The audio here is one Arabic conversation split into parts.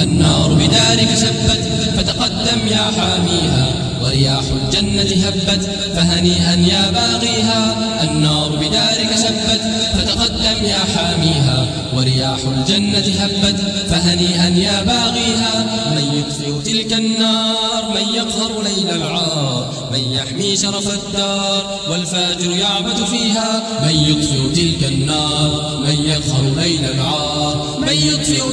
النار بدارك شبت فتقدم يا حاميها ورياح الجنة هبت فهنيئا يا باغيها. النار بدارك شبت فتقدم يا حاميها ورياح الجنة هبت فهنيئا يا باغيها. من يطفئ تلك النار من يقهر ليل العار من يحمي شرف الدار والفاجر يعبد فيها. من يطفئ تلك النار من يقهر ليل العار من يطفئ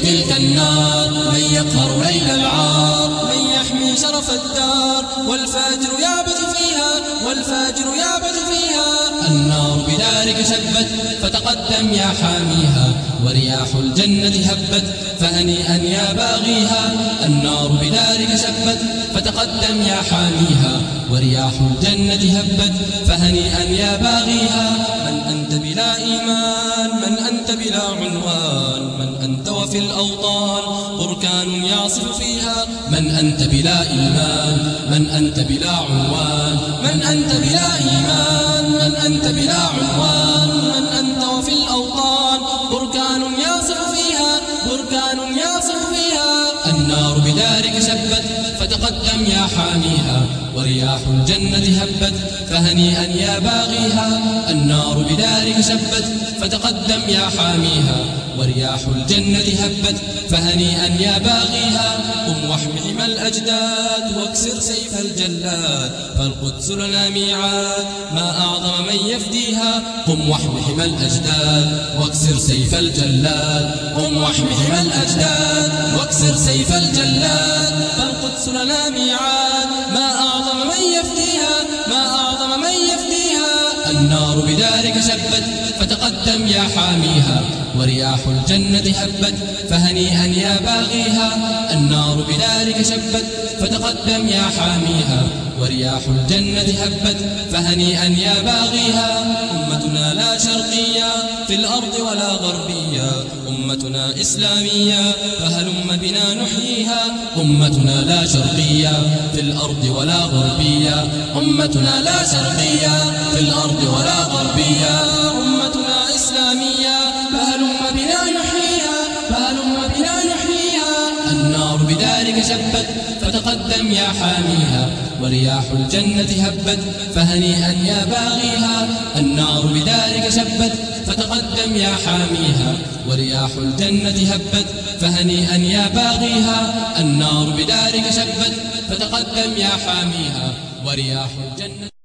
والفاجر يعبد فيها والفاجر يعبد فيها. النار بدارك شبت فتقدم يا حاميها ورياح الجنة هبت فهنيئا يا باغيها. النار بدارك شبت فتقدم يا حاميها ورياح الجنة هبت فهنيئا يا باغيها. وفي الأوطان بركان يعصف فيها من أنت بلا إيمان من أنت بلا عنوان من أنت بلا النار بدارك شبت فتقدم يا حاميها ورياح الجنة هبت فهنيئا يا باغيها. النار بدارك شبت فتقدم يا حاميها ورياح الجنة هبت فهنيئا يا باغيها. حمى الأجداد واكسر سيف الجلاد فالقدس لنا ميعاد ما أعظم من يفديها. قم واحم حمى الأجداد واكسر سيف الجلاد. قم واحم حمى الأجداد واكسر سيف الجلاد. فالقدس لنا ميعاد يفديها النار بدارك شبت فتقدم يا حاميها ورياح الجنة هبت فهنيئا يا باغيها. النار بدارك شبت فتقدم يا حاميها ورياح الجنة هبت فهنيئا يا باغيها. أمتنا لا شرقية في الأرض ولا غربية. أمتنا إسلامية فهلم بنا نحييها. أمتنا لا شرقية في الأرض ولا غربية. أمتنا لا شرقية في الأرض ولا غربية. أمتنا إسلامية فهلم بنا نحييها. فهلم بنا نحييها. النار بدارك شبت فتقدم يا حاميها. ورياح الجنة هبت فهنيئا يا باغيها النار بدارك شبت فتقدم يا حاميها ورياح الجنة هبت فهنيئا يا باغيها النار بدارك شبت فتقدم يا حاميها ورياح الجنة